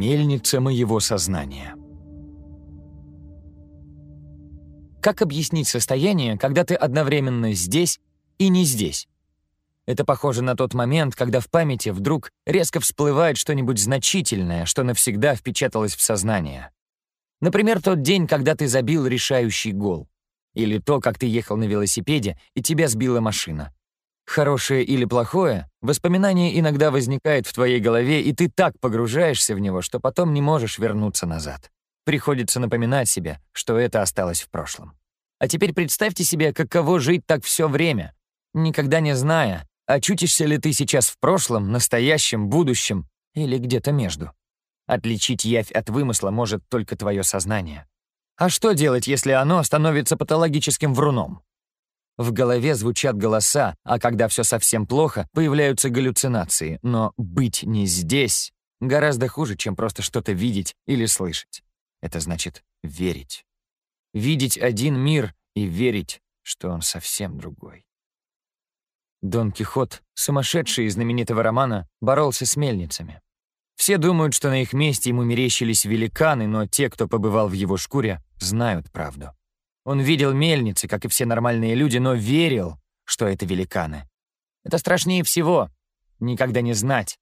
Мельница моего сознания. Как объяснить состояние, когда ты одновременно здесь и не здесь? Это похоже на тот момент, когда в памяти вдруг резко всплывает что-нибудь значительное, что навсегда впечаталось в сознание. Например, тот день, когда ты забил решающий гол. Или то, как ты ехал на велосипеде, и тебя сбила машина. Хорошее или плохое, воспоминание иногда возникает в твоей голове, и ты так погружаешься в него, что потом не можешь вернуться назад. Приходится напоминать себе, что это осталось в прошлом. А теперь представьте себе, каково жить так все время, никогда не зная, очутишься ли ты сейчас в прошлом, настоящем, будущем или где-то между. Отличить явь от вымысла может только твое сознание. А что делать, если оно становится патологическим вруном? В голове звучат голоса, а когда все совсем плохо, появляются галлюцинации. Но быть не здесь гораздо хуже, чем просто что-то видеть или слышать. Это значит верить. Видеть один мир и верить, что он совсем другой. Дон Кихот, сумасшедший из знаменитого романа, боролся с мельницами. Все думают, что на их месте ему мерещились великаны, но те, кто побывал в его шкуре, знают правду. Он видел мельницы, как и все нормальные люди, но верил, что это великаны. Это страшнее всего — никогда не знать,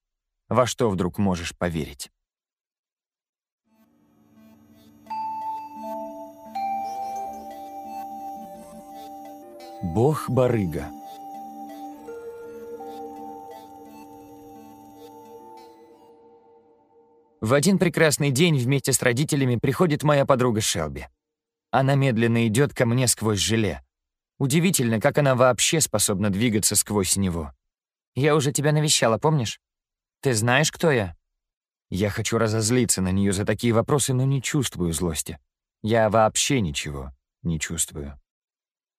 во что вдруг можешь поверить. Бог-барыга В один прекрасный день вместе с родителями приходит моя подруга Шелби. Она медленно идет ко мне сквозь желе. Удивительно, как она вообще способна двигаться сквозь него. Я уже тебя навещала, помнишь? Ты знаешь, кто я? Я хочу разозлиться на нее за такие вопросы, но не чувствую злости. Я вообще ничего не чувствую.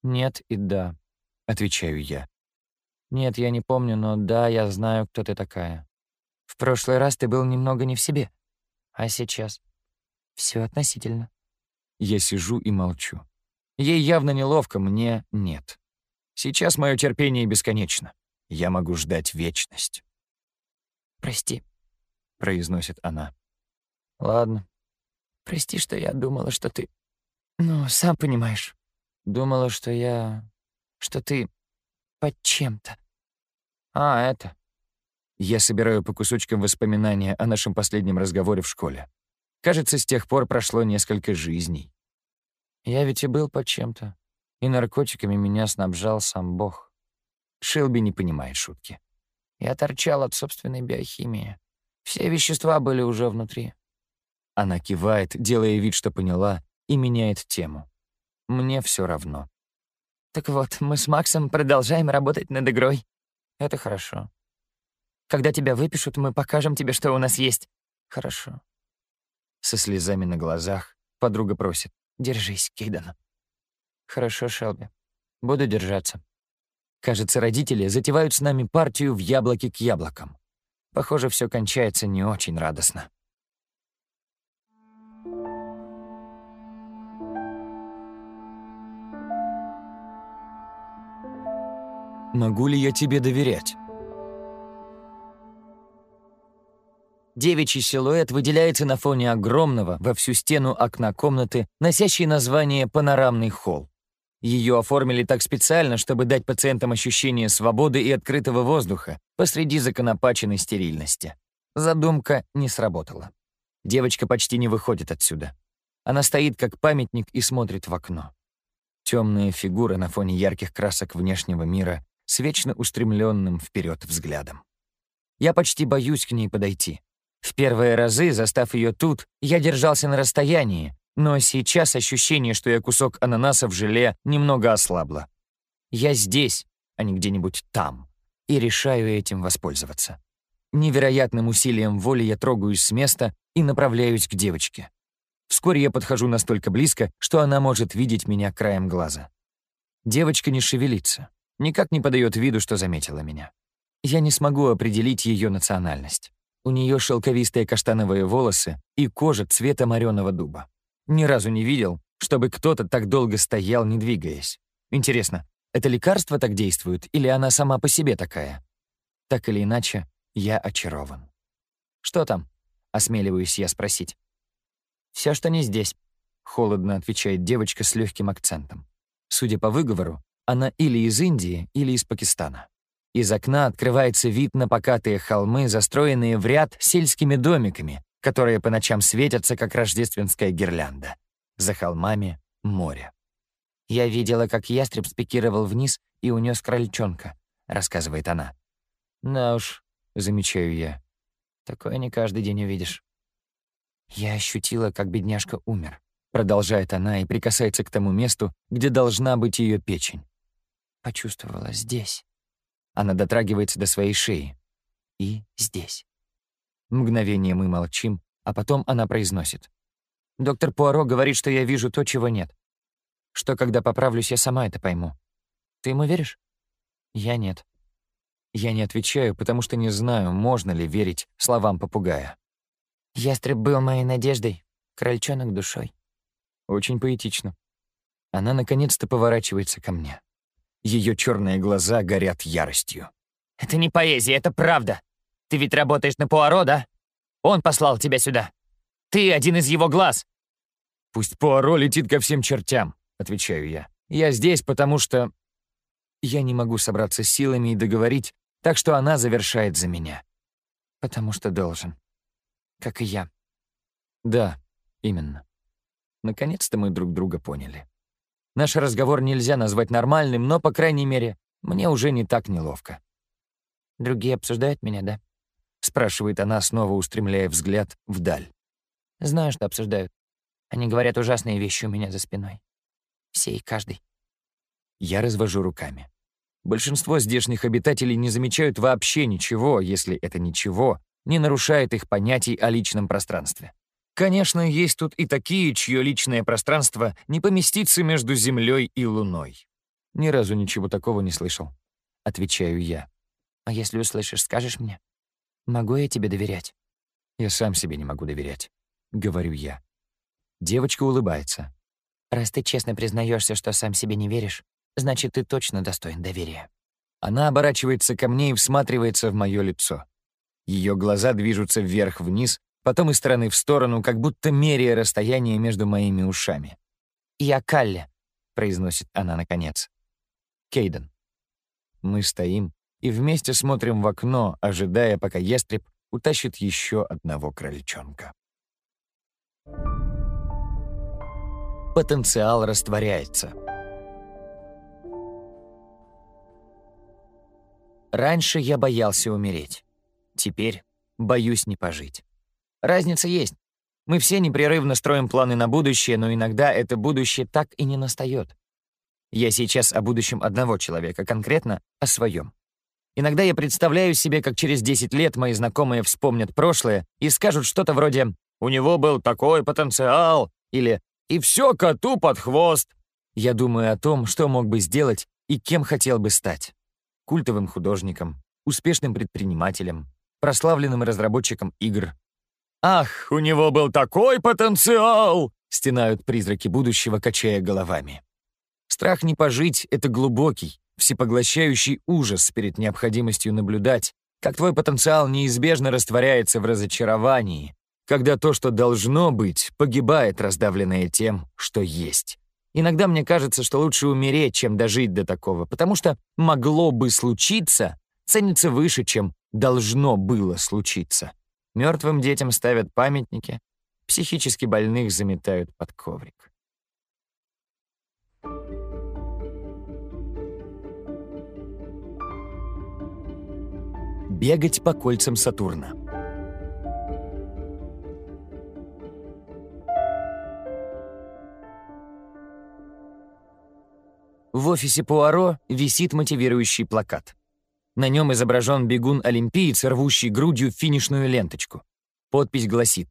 «Нет и да», — отвечаю я. «Нет, я не помню, но да, я знаю, кто ты такая. В прошлый раз ты был немного не в себе. А сейчас? Все относительно. Я сижу и молчу. Ей явно неловко, мне нет. Сейчас мое терпение бесконечно. Я могу ждать вечность. «Прости», — произносит она. «Ладно. Прости, что я думала, что ты... Ну, сам понимаешь. Думала, что я... что ты под чем-то. А, это...» Я собираю по кусочкам воспоминания о нашем последнем разговоре в школе. Кажется, с тех пор прошло несколько жизней. Я ведь и был под чем-то. И наркотиками меня снабжал сам Бог. Шилби не понимает шутки. Я торчал от собственной биохимии. Все вещества были уже внутри. Она кивает, делая вид, что поняла, и меняет тему. Мне все равно. Так вот, мы с Максом продолжаем работать над игрой. Это хорошо. Когда тебя выпишут, мы покажем тебе, что у нас есть. Хорошо. Со слезами на глазах подруга просит. «Держись, Кейден». «Хорошо, Шелби. Буду держаться». Кажется, родители затевают с нами партию в яблоки к яблокам. Похоже, все кончается не очень радостно. Могу ли я тебе доверять? Девичий силуэт выделяется на фоне огромного во всю стену окна комнаты, носящей название «Панорамный холл». Ее оформили так специально, чтобы дать пациентам ощущение свободы и открытого воздуха посреди законопаченной стерильности. Задумка не сработала. Девочка почти не выходит отсюда. Она стоит как памятник и смотрит в окно. Темная фигура на фоне ярких красок внешнего мира с вечно устремленным вперед взглядом. Я почти боюсь к ней подойти. В первые разы, застав ее тут, я держался на расстоянии, но сейчас ощущение, что я кусок ананаса в желе, немного ослабло. Я здесь, а не где-нибудь там, и решаю этим воспользоваться. Невероятным усилием воли я трогаюсь с места и направляюсь к девочке. Вскоре я подхожу настолько близко, что она может видеть меня краем глаза. Девочка не шевелится, никак не подает виду, что заметила меня. Я не смогу определить ее национальность. У нее шелковистые каштановые волосы и кожа цвета мореного дуба. Ни разу не видел, чтобы кто-то так долго стоял, не двигаясь. Интересно, это лекарство так действует или она сама по себе такая? Так или иначе, я очарован. «Что там?» — осмеливаюсь я спросить. Все, что не здесь», — холодно отвечает девочка с легким акцентом. Судя по выговору, она или из Индии, или из Пакистана. Из окна открывается вид на покатые холмы, застроенные в ряд сельскими домиками, которые по ночам светятся, как рождественская гирлянда. За холмами — море. «Я видела, как ястреб спикировал вниз и унес крольчонка», — рассказывает она. «Да уж», — замечаю я, — «такое не каждый день увидишь». «Я ощутила, как бедняжка умер», — продолжает она и прикасается к тому месту, где должна быть ее печень. «Почувствовала здесь». Она дотрагивается до своей шеи. «И здесь». Мгновение мы молчим, а потом она произносит. «Доктор Пуаро говорит, что я вижу то, чего нет. Что, когда поправлюсь, я сама это пойму. Ты ему веришь?» «Я нет». Я не отвечаю, потому что не знаю, можно ли верить словам попугая. Ястреб был моей надеждой, крольчонок душой. Очень поэтично. Она наконец-то поворачивается ко мне. Ее черные глаза горят яростью. «Это не поэзия, это правда. Ты ведь работаешь на Пуаро, да? Он послал тебя сюда. Ты один из его глаз». «Пусть Пуаро летит ко всем чертям», — отвечаю я. «Я здесь, потому что...» Я не могу собраться с силами и договорить, так что она завершает за меня. «Потому что должен», как и я. Да, именно. Наконец-то мы друг друга поняли. Наш разговор нельзя назвать нормальным, но, по крайней мере, мне уже не так неловко. «Другие обсуждают меня, да?» — спрашивает она, снова устремляя взгляд вдаль. «Знаю, что обсуждают. Они говорят ужасные вещи у меня за спиной. Все и каждый». Я развожу руками. Большинство здешних обитателей не замечают вообще ничего, если это ничего не нарушает их понятий о личном пространстве. Конечно, есть тут и такие, чье личное пространство не поместится между Землей и Луной. Ни разу ничего такого не слышал. Отвечаю я. А если услышишь, скажешь мне? Могу я тебе доверять? Я сам себе не могу доверять. Говорю я. Девочка улыбается. Раз ты честно признаешься, что сам себе не веришь, значит, ты точно достоин доверия. Она оборачивается ко мне и всматривается в мое лицо. Ее глаза движутся вверх-вниз, потом из стороны в сторону, как будто меряя расстояние между моими ушами. «Я Калли», — произносит она наконец. Кейден. Мы стоим и вместе смотрим в окно, ожидая, пока ястреб утащит еще одного крольчонка. Потенциал растворяется. Раньше я боялся умереть. Теперь боюсь не пожить. Разница есть. Мы все непрерывно строим планы на будущее, но иногда это будущее так и не настает. Я сейчас о будущем одного человека, конкретно о своем. Иногда я представляю себе, как через 10 лет мои знакомые вспомнят прошлое и скажут что-то вроде «У него был такой потенциал» или «И все коту под хвост». Я думаю о том, что мог бы сделать и кем хотел бы стать. Культовым художником, успешным предпринимателем, прославленным разработчиком игр. «Ах, у него был такой потенциал!» — стенают призраки будущего, качая головами. Страх не пожить — это глубокий, всепоглощающий ужас перед необходимостью наблюдать, как твой потенциал неизбежно растворяется в разочаровании, когда то, что должно быть, погибает, раздавленное тем, что есть. Иногда мне кажется, что лучше умереть, чем дожить до такого, потому что могло бы случиться ценится выше, чем должно было случиться. Мертвым детям ставят памятники, психически больных заметают под коврик. Бегать по кольцам Сатурна. В офисе Пуаро висит мотивирующий плакат. На нем изображен бегун-олимпиец, рвущий грудью финишную ленточку. Подпись гласит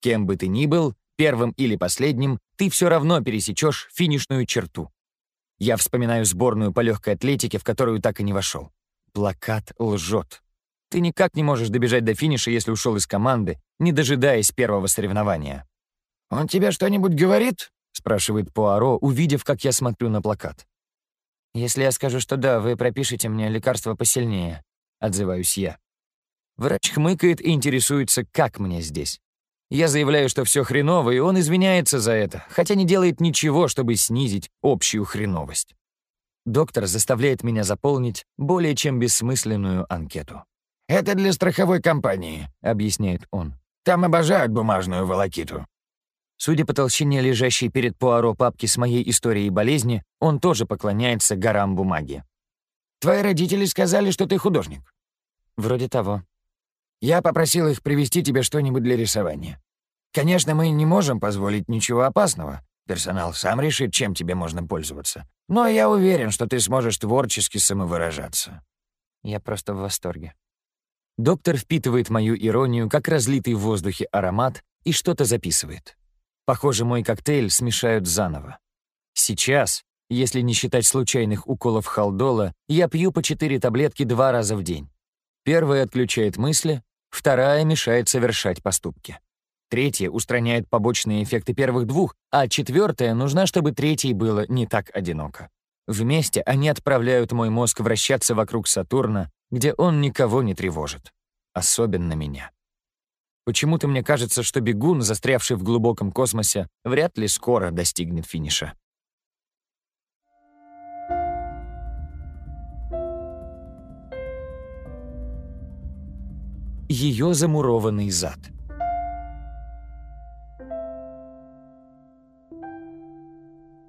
«Кем бы ты ни был, первым или последним, ты все равно пересечешь финишную черту». Я вспоминаю сборную по легкой атлетике, в которую так и не вошел. Плакат лжет. Ты никак не можешь добежать до финиша, если ушел из команды, не дожидаясь первого соревнования. «Он тебе что-нибудь говорит?» — спрашивает Пуаро, увидев, как я смотрю на плакат. «Если я скажу, что да, вы пропишете мне лекарство посильнее», — отзываюсь я. Врач хмыкает и интересуется, как мне здесь. Я заявляю, что все хреново, и он извиняется за это, хотя не делает ничего, чтобы снизить общую хреновость. Доктор заставляет меня заполнить более чем бессмысленную анкету. «Это для страховой компании», — объясняет он. «Там обожают бумажную волокиту». Судя по толщине лежащей перед Пуаро папки с моей историей болезни, он тоже поклоняется горам бумаги. «Твои родители сказали, что ты художник?» «Вроде того». «Я попросил их привезти тебе что-нибудь для рисования. Конечно, мы не можем позволить ничего опасного. Персонал сам решит, чем тебе можно пользоваться. Но я уверен, что ты сможешь творчески самовыражаться». Я просто в восторге. Доктор впитывает мою иронию, как разлитый в воздухе аромат, и что-то записывает. Похоже, мой коктейль смешают заново. Сейчас, если не считать случайных уколов халдола, я пью по четыре таблетки два раза в день. Первая отключает мысли, вторая мешает совершать поступки. Третья устраняет побочные эффекты первых двух, а четвертая нужна, чтобы третьей было не так одиноко. Вместе они отправляют мой мозг вращаться вокруг Сатурна, где он никого не тревожит. Особенно меня. Почему-то мне кажется, что бегун, застрявший в глубоком космосе, вряд ли скоро достигнет финиша. Ее замурованный зад.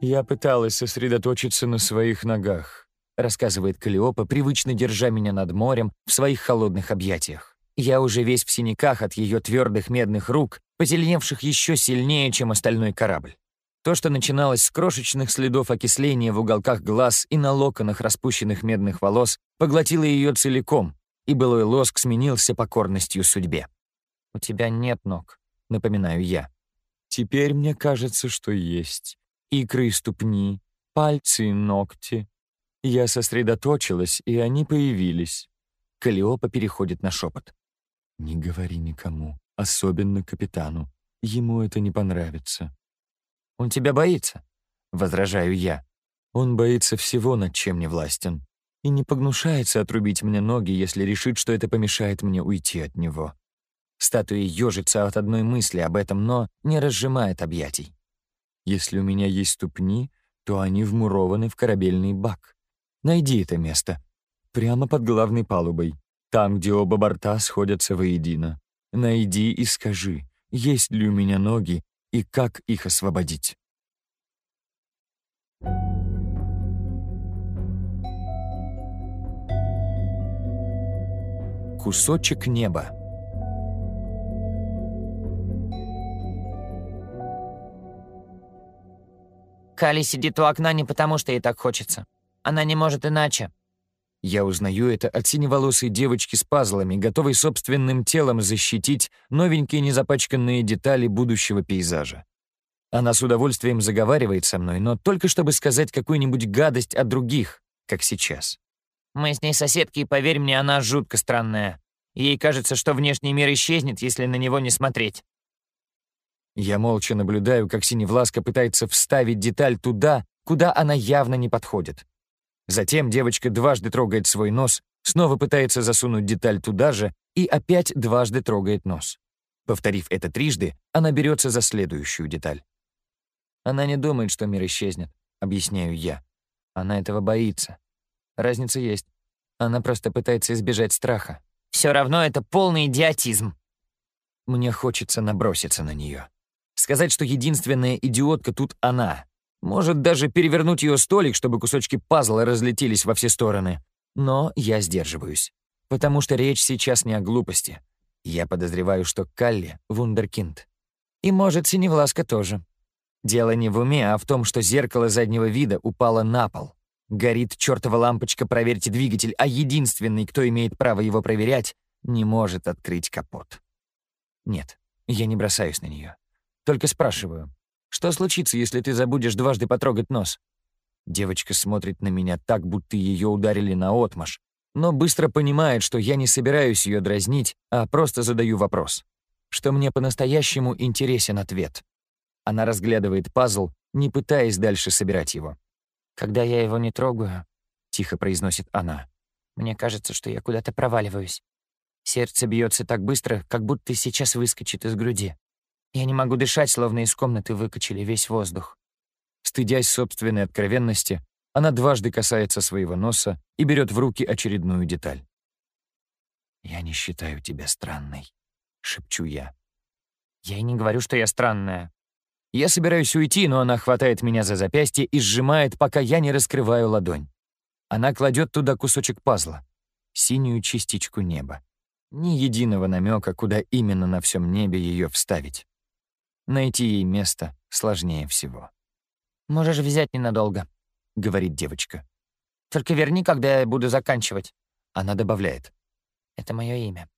«Я пыталась сосредоточиться на своих ногах», рассказывает Калиопа, привычно держа меня над морем в своих холодных объятиях. Я уже весь в синяках от ее твердых медных рук, позеленевших еще сильнее, чем остальной корабль. То, что начиналось с крошечных следов окисления в уголках глаз и на локонах распущенных медных волос, поглотило ее целиком, и былой лоск сменился покорностью судьбе. «У тебя нет ног», — напоминаю я. «Теперь мне кажется, что есть. Икры и ступни, пальцы и ногти. Я сосредоточилась, и они появились». Калиопа переходит на шепот. «Не говори никому, особенно капитану. Ему это не понравится». «Он тебя боится?» — возражаю я. «Он боится всего, над чем не властен, и не погнушается отрубить мне ноги, если решит, что это помешает мне уйти от него». Статуя ежится от одной мысли об этом, но не разжимает объятий. «Если у меня есть ступни, то они вмурованы в корабельный бак. Найди это место. Прямо под главной палубой. Там, где оба борта сходятся воедино. Найди и скажи, есть ли у меня ноги и как их освободить. Кусочек неба. Кали сидит у окна не потому, что ей так хочется. Она не может иначе. Я узнаю это от синеволосой девочки с пазлами, готовой собственным телом защитить новенькие незапачканные детали будущего пейзажа. Она с удовольствием заговаривает со мной, но только чтобы сказать какую-нибудь гадость о других, как сейчас. Мы с ней соседки, и поверь мне, она жутко странная. Ей кажется, что внешний мир исчезнет, если на него не смотреть. Я молча наблюдаю, как Синевласка пытается вставить деталь туда, куда она явно не подходит. Затем девочка дважды трогает свой нос, снова пытается засунуть деталь туда же и опять дважды трогает нос. Повторив это трижды, она берется за следующую деталь. Она не думает, что мир исчезнет, объясняю я. Она этого боится. Разница есть. Она просто пытается избежать страха. Все равно это полный идиотизм. Мне хочется наброситься на нее. Сказать, что единственная идиотка тут она, может даже перевернуть ее столик, чтобы кусочки пазла разлетелись во все стороны. Но я сдерживаюсь, потому что речь сейчас не о глупости. Я подозреваю, что Калли — вундеркинд. И, может, Синевласка тоже. Дело не в уме, а в том, что зеркало заднего вида упало на пол. Горит чертова лампочка «Проверьте двигатель», а единственный, кто имеет право его проверять, не может открыть капот. Нет, я не бросаюсь на нее. Только спрашиваю, что случится, если ты забудешь дважды потрогать нос?» Девочка смотрит на меня так, будто ее ударили на отмаш, но быстро понимает, что я не собираюсь ее дразнить, а просто задаю вопрос. Что мне по-настоящему интересен ответ. Она разглядывает пазл, не пытаясь дальше собирать его. «Когда я его не трогаю», — тихо произносит она, «мне кажется, что я куда-то проваливаюсь». Сердце бьется так быстро, как будто сейчас выскочит из груди. Я не могу дышать, словно из комнаты выкачали весь воздух. Стыдясь собственной откровенности, она дважды касается своего носа и берет в руки очередную деталь. «Я не считаю тебя странной», — шепчу я. Я и не говорю, что я странная. Я собираюсь уйти, но она хватает меня за запястье и сжимает, пока я не раскрываю ладонь. Она кладет туда кусочек пазла, синюю частичку неба. Ни единого намека, куда именно на всем небе ее вставить. Найти ей место сложнее всего. «Можешь взять ненадолго», — говорит девочка. «Только верни, когда я буду заканчивать». Она добавляет. «Это мое имя.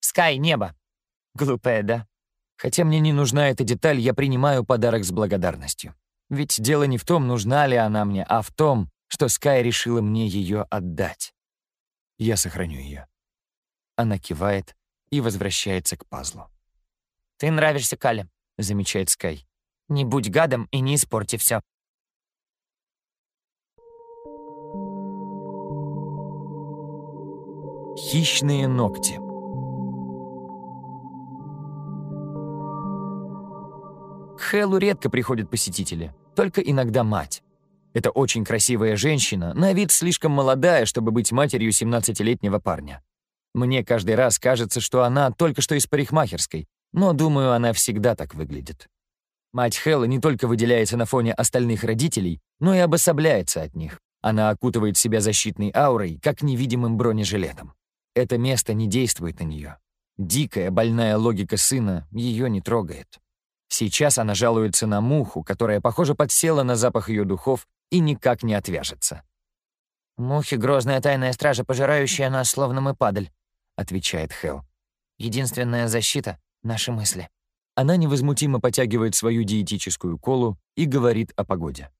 Скай, небо. Глупая, да?» Хотя мне не нужна эта деталь, я принимаю подарок с благодарностью. Ведь дело не в том, нужна ли она мне, а в том, что Скай решила мне ее отдать. Я сохраню ее. Она кивает и возвращается к пазлу. «Ты нравишься Кале», — замечает Скай. «Не будь гадом и не испорти все. Хищные ногти. К Хэллу редко приходят посетители, только иногда мать. Это очень красивая женщина, на вид слишком молодая, чтобы быть матерью 17-летнего парня. Мне каждый раз кажется, что она только что из парикмахерской, но, думаю, она всегда так выглядит. Мать Хэлла не только выделяется на фоне остальных родителей, но и обособляется от них. Она окутывает себя защитной аурой, как невидимым бронежилетом. Это место не действует на нее. Дикая, больная логика сына ее не трогает. Сейчас она жалуется на муху, которая, похоже, подсела на запах ее духов и никак не отвяжется. «Мухи — грозная тайная стража, пожирающая нас, словно мы падаль», — отвечает Хел. «Единственная защита — наши мысли». Она невозмутимо потягивает свою диетическую колу и говорит о погоде.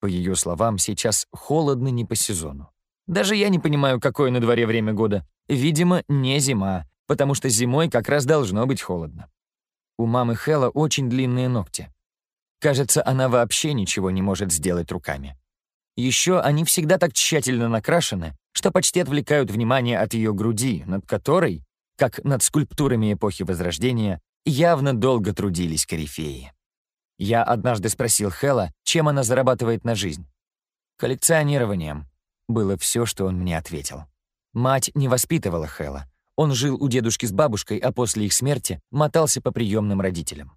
По ее словам, сейчас холодно не по сезону. Даже я не понимаю, какое на дворе время года. Видимо, не зима, потому что зимой как раз должно быть холодно. У мамы Хэлла очень длинные ногти. Кажется, она вообще ничего не может сделать руками. Еще они всегда так тщательно накрашены, что почти отвлекают внимание от ее груди, над которой, как над скульптурами эпохи Возрождения, явно долго трудились корифеи. Я однажды спросил Хэлла, чем она зарабатывает на жизнь. «Коллекционированием», — было все, что он мне ответил. Мать не воспитывала Хэлла. Он жил у дедушки с бабушкой, а после их смерти мотался по приемным родителям.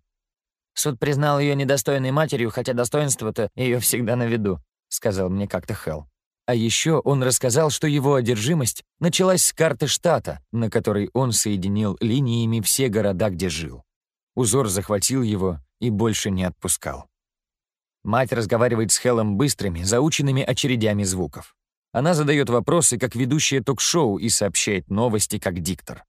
Суд признал ее недостойной матерью, хотя достоинство-то ее всегда на виду», — сказал мне как-то Хелл. А еще он рассказал, что его одержимость началась с карты штата, на которой он соединил линиями все города, где жил. Узор захватил его и больше не отпускал. Мать разговаривает с Хеллом быстрыми, заученными очередями звуков. Она задает вопросы, как ведущая ток-шоу, и сообщает новости, как диктор.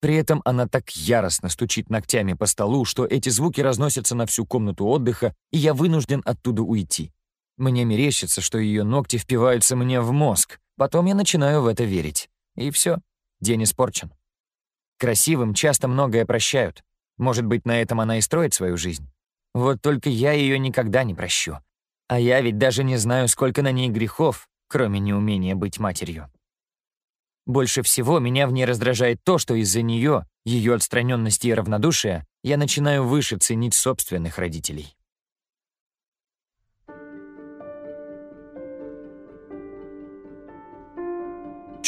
При этом она так яростно стучит ногтями по столу, что эти звуки разносятся на всю комнату отдыха, и я вынужден оттуда уйти. Мне мерещится, что ее ногти впиваются мне в мозг. Потом я начинаю в это верить. И все, день испорчен. Красивым часто многое прощают. Может быть, на этом она и строит свою жизнь. Вот только я ее никогда не прощу. А я ведь даже не знаю, сколько на ней грехов, кроме неумения быть матерью. Больше всего меня в ней раздражает то, что из-за нее, ее отстраненности и равнодушия, я начинаю выше ценить собственных родителей.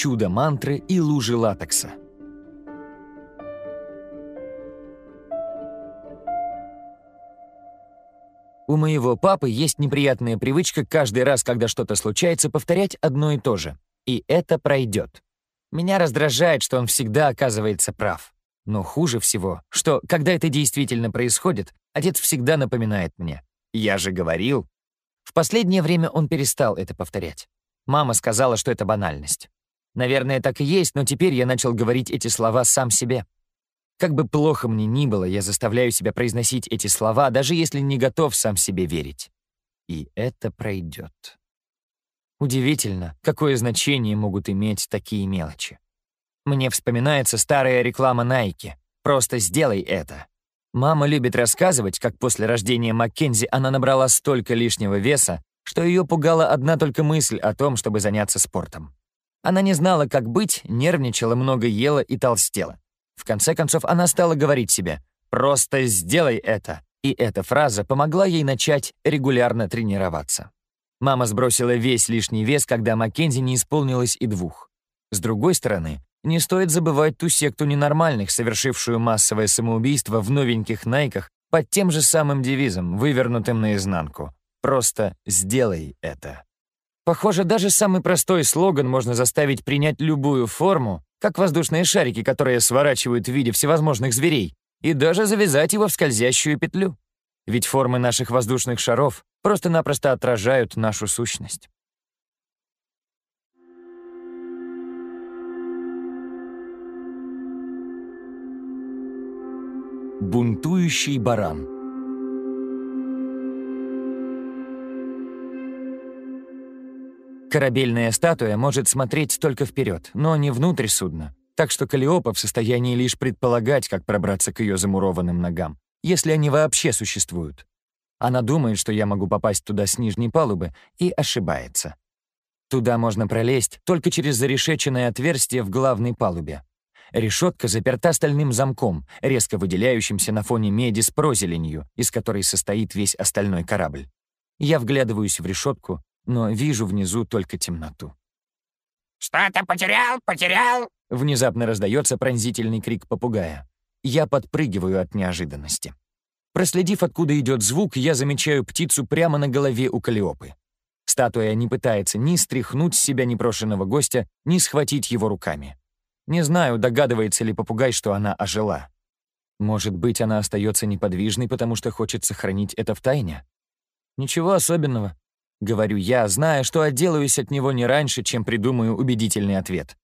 Чудо мантры и лужи латекса. У моего папы есть неприятная привычка каждый раз, когда что-то случается, повторять одно и то же. И это пройдет. Меня раздражает, что он всегда оказывается прав. Но хуже всего, что, когда это действительно происходит, отец всегда напоминает мне. «Я же говорил». В последнее время он перестал это повторять. Мама сказала, что это банальность. Наверное, так и есть, но теперь я начал говорить эти слова сам себе. Как бы плохо мне ни было, я заставляю себя произносить эти слова, даже если не готов сам себе верить. И это пройдет. Удивительно, какое значение могут иметь такие мелочи. Мне вспоминается старая реклама Nike. «Просто сделай это». Мама любит рассказывать, как после рождения Маккензи она набрала столько лишнего веса, что ее пугала одна только мысль о том, чтобы заняться спортом. Она не знала, как быть, нервничала, много ела и толстела. В конце концов, она стала говорить себе «просто сделай это», и эта фраза помогла ей начать регулярно тренироваться. Мама сбросила весь лишний вес, когда Маккензи не исполнилось и двух. С другой стороны, не стоит забывать ту секту ненормальных, совершившую массовое самоубийство в новеньких найках под тем же самым девизом, вывернутым наизнанку. Просто сделай это. Похоже, даже самый простой слоган можно заставить принять любую форму, как воздушные шарики, которые сворачивают в виде всевозможных зверей, и даже завязать его в скользящую петлю. Ведь формы наших воздушных шаров просто-напросто отражают нашу сущность. Бунтующий баран Корабельная статуя может смотреть только вперед, но не внутрь судна, так что Калиопа в состоянии лишь предполагать, как пробраться к ее замурованным ногам, если они вообще существуют. Она думает, что я могу попасть туда с нижней палубы, и ошибается. Туда можно пролезть только через зарешеченное отверстие в главной палубе. Решетка заперта стальным замком, резко выделяющимся на фоне меди с прозеленью, из которой состоит весь остальной корабль. Я вглядываюсь в решетку, но вижу внизу только темноту. «Что-то потерял, потерял!» Внезапно раздается пронзительный крик попугая. Я подпрыгиваю от неожиданности. Проследив, откуда идет звук, я замечаю птицу прямо на голове у Калиопы. Статуя не пытается ни стряхнуть с себя непрошенного гостя, ни схватить его руками. Не знаю, догадывается ли попугай, что она ожила. Может быть, она остается неподвижной, потому что хочет сохранить это в тайне? Ничего особенного. Говорю я, зная, что отделаюсь от него не раньше, чем придумаю убедительный ответ.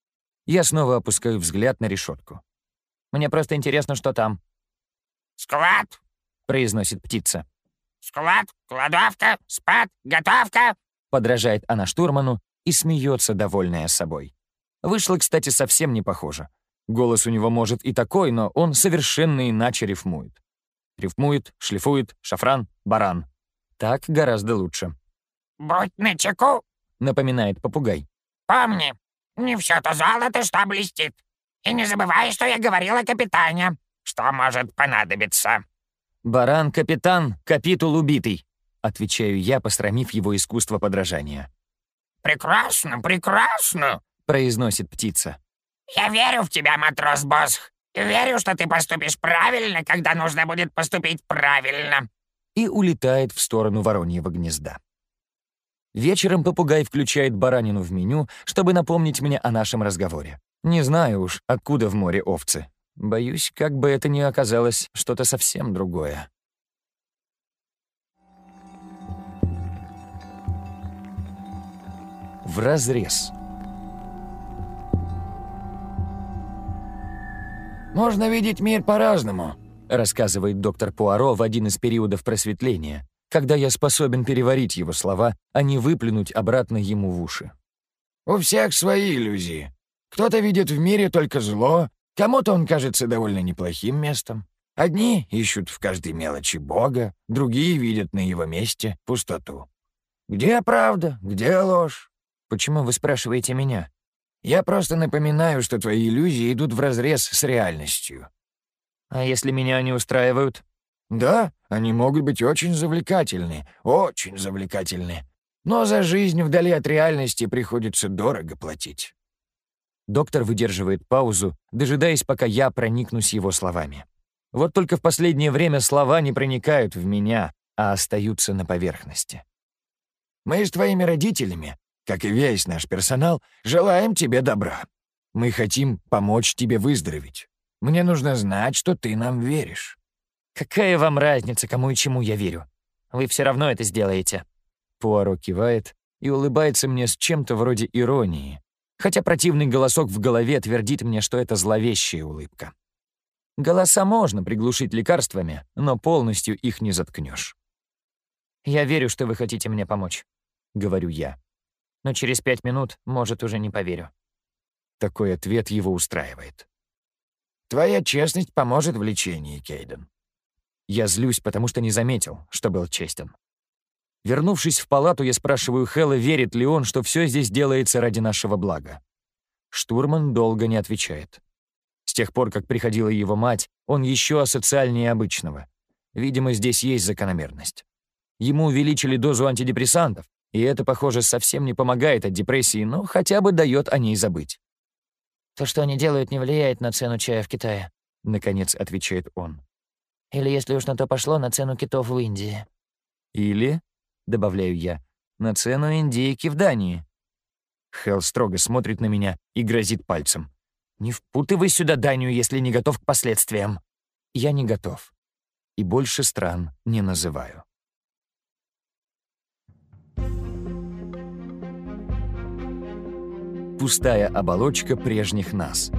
Я снова опускаю взгляд на решетку. Мне просто интересно, что там. «Склад!» — произносит птица. «Склад, кладовка, спад, готовка!» Подражает она штурману и смеется, довольная собой. Вышло, кстати, совсем не похоже. Голос у него может и такой, но он совершенно иначе рифмует. Рифмует, шлифует, шафран, баран. Так гораздо лучше. «Будь начеку!» — напоминает попугай. «Помни, не все то золото, что блестит. И не забывай, что я говорил о капитане. Что может понадобиться?» «Баран, капитан, капитул убитый», — отвечаю я, посрамив его искусство подражания. «Прекрасно, прекрасно!» — произносит птица. «Я верю в тебя, матрос Босх. Верю, что ты поступишь правильно, когда нужно будет поступить правильно». И улетает в сторону вороньего гнезда. Вечером попугай включает баранину в меню, чтобы напомнить мне о нашем разговоре. Не знаю уж, откуда в море овцы. Боюсь, как бы это ни оказалось что-то совсем другое. В разрез. «Можно видеть мир по-разному», — рассказывает доктор Пуаро в один из периодов просветления, когда я способен переварить его слова, а не выплюнуть обратно ему в уши. «У всех свои иллюзии. Кто-то видит в мире только зло, кому-то он кажется довольно неплохим местом. Одни ищут в каждой мелочи Бога, другие видят на его месте пустоту. Где правда, где ложь? Почему вы спрашиваете меня? Я просто напоминаю, что твои иллюзии идут вразрез с реальностью. А если меня не устраивают? Да, они могут быть очень завлекательны, очень завлекательны. Но за жизнь вдали от реальности приходится дорого платить. Доктор выдерживает паузу, дожидаясь, пока я проникнусь его словами. Вот только в последнее время слова не проникают в меня, а остаются на поверхности. Мы с твоими родителями, как и весь наш персонал, желаем тебе добра. Мы хотим помочь тебе выздороветь. Мне нужно знать, что ты нам веришь. «Какая вам разница, кому и чему я верю? Вы все равно это сделаете». Пуаро кивает и улыбается мне с чем-то вроде иронии, хотя противный голосок в голове твердит мне, что это зловещая улыбка. Голоса можно приглушить лекарствами, но полностью их не заткнешь. «Я верю, что вы хотите мне помочь», — говорю я. «Но через пять минут, может, уже не поверю». Такой ответ его устраивает. «Твоя честность поможет в лечении, Кейден. Я злюсь, потому что не заметил, что был честен. Вернувшись в палату, я спрашиваю Хэлла, верит ли он, что все здесь делается ради нашего блага. Штурман долго не отвечает. С тех пор, как приходила его мать, он еще асоциальнее обычного. Видимо, здесь есть закономерность. Ему увеличили дозу антидепрессантов, и это, похоже, совсем не помогает от депрессии, но хотя бы дает о ней забыть. «То, что они делают, не влияет на цену чая в Китае», — наконец отвечает он. «Или, если уж на то пошло, на цену китов в Индии». «Или», — добавляю я, — «на цену индейки в Дании». Хелл строго смотрит на меня и грозит пальцем. «Не впутывай сюда Данию, если не готов к последствиям». Я не готов. И больше стран не называю. Пустая оболочка прежних нас.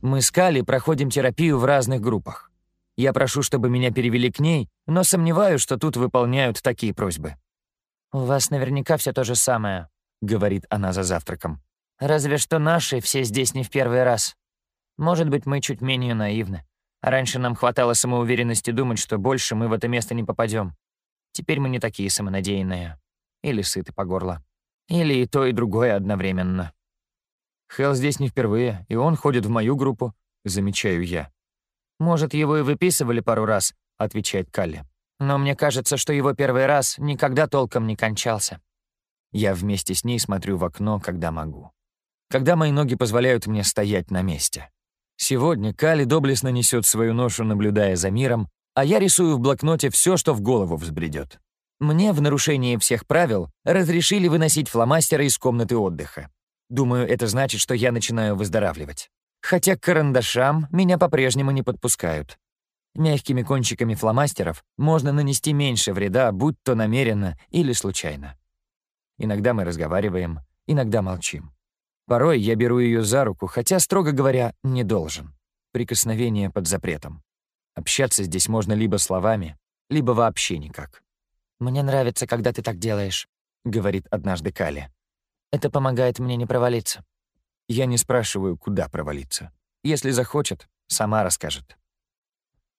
Мы с Кали проходим терапию в разных группах. Я прошу, чтобы меня перевели к ней, но сомневаюсь, что тут выполняют такие просьбы. «У вас наверняка все то же самое», — говорит она за завтраком. «Разве что наши все здесь не в первый раз. Может быть, мы чуть менее наивны. Раньше нам хватало самоуверенности думать, что больше мы в это место не попадем. Теперь мы не такие самонадеянные. Или сыты по горло. Или и то, и другое одновременно. Хелл здесь не впервые, и он ходит в мою группу, замечаю я. «Может, его и выписывали пару раз», — отвечает Калли. «Но мне кажется, что его первый раз никогда толком не кончался». Я вместе с ней смотрю в окно, когда могу. Когда мои ноги позволяют мне стоять на месте. Сегодня Кали доблестно несет свою ношу, наблюдая за миром, а я рисую в блокноте все, что в голову взбредет. Мне в нарушении всех правил разрешили выносить фломастеры из комнаты отдыха. Думаю, это значит, что я начинаю выздоравливать. Хотя к карандашам меня по-прежнему не подпускают. Мягкими кончиками фломастеров можно нанести меньше вреда, будь то намеренно или случайно. Иногда мы разговариваем, иногда молчим. Порой я беру ее за руку, хотя, строго говоря, не должен. Прикосновение под запретом. Общаться здесь можно либо словами, либо вообще никак. «Мне нравится, когда ты так делаешь», — говорит однажды Кали. «Это помогает мне не провалиться». Я не спрашиваю, куда провалиться. Если захочет, сама расскажет.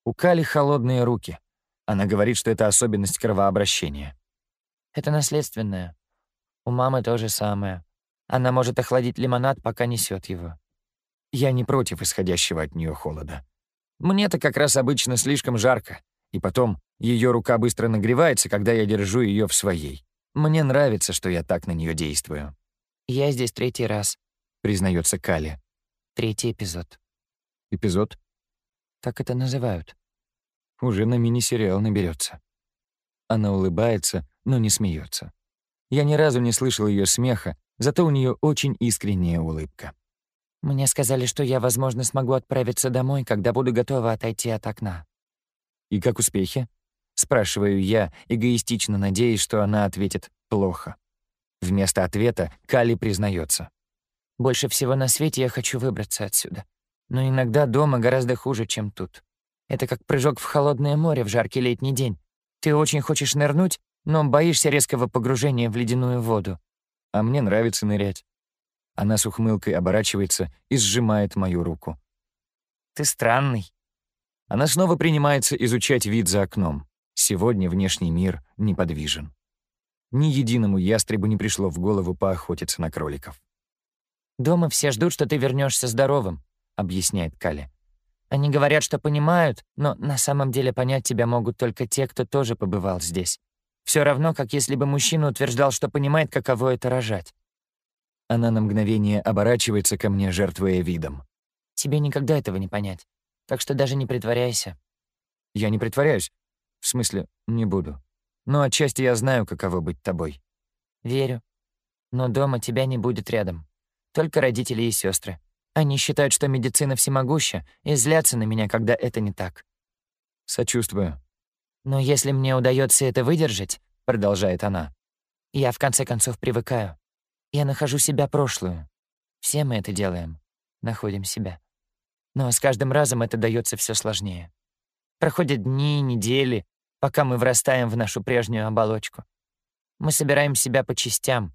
У Кали холодные руки. Она говорит, что это особенность кровообращения. «Это наследственное. У мамы то же самое. Она может охладить лимонад, пока несет его. Я не против исходящего от нее холода. Мне-то как раз обычно слишком жарко, и потом ее рука быстро нагревается, когда я держу ее в своей. Мне нравится, что я так на нее действую. «Я здесь третий раз», — признается Кали. «Третий эпизод». «Эпизод?» «Так это называют». Уже на мини-сериал наберется. Она улыбается, но не смеется. Я ни разу не слышал ее смеха, Зато у нее очень искренняя улыбка. «Мне сказали, что я, возможно, смогу отправиться домой, когда буду готова отойти от окна». «И как успехи?» — спрашиваю я, эгоистично надеясь, что она ответит «плохо». Вместо ответа Кали признается. «Больше всего на свете я хочу выбраться отсюда. Но иногда дома гораздо хуже, чем тут. Это как прыжок в холодное море в жаркий летний день. Ты очень хочешь нырнуть, но боишься резкого погружения в ледяную воду а мне нравится нырять. Она с ухмылкой оборачивается и сжимает мою руку. «Ты странный». Она снова принимается изучать вид за окном. Сегодня внешний мир неподвижен. Ни единому ястребу не пришло в голову поохотиться на кроликов. «Дома все ждут, что ты вернешься здоровым», — объясняет Кали. «Они говорят, что понимают, но на самом деле понять тебя могут только те, кто тоже побывал здесь. Все равно, как если бы мужчина утверждал, что понимает, каково это рожать. Она на мгновение оборачивается ко мне, жертвуя видом. Тебе никогда этого не понять. Так что даже не притворяйся. Я не притворяюсь. В смысле, не буду. Но отчасти я знаю, каково быть тобой. Верю. Но дома тебя не будет рядом. Только родители и сестры. Они считают, что медицина всемогуща, и злятся на меня, когда это не так. Сочувствую. Но если мне удается это выдержать, продолжает она, я в конце концов привыкаю. Я нахожу себя прошлую. Все мы это делаем. Находим себя. Но с каждым разом это дается все сложнее. Проходят дни, недели, пока мы врастаем в нашу прежнюю оболочку. Мы собираем себя по частям,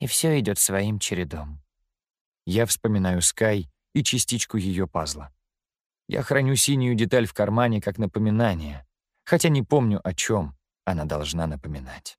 и все идет своим чередом. Я вспоминаю Скай и частичку ее пазла. Я храню синюю деталь в кармане как напоминание, хотя не помню, о чем она должна напоминать.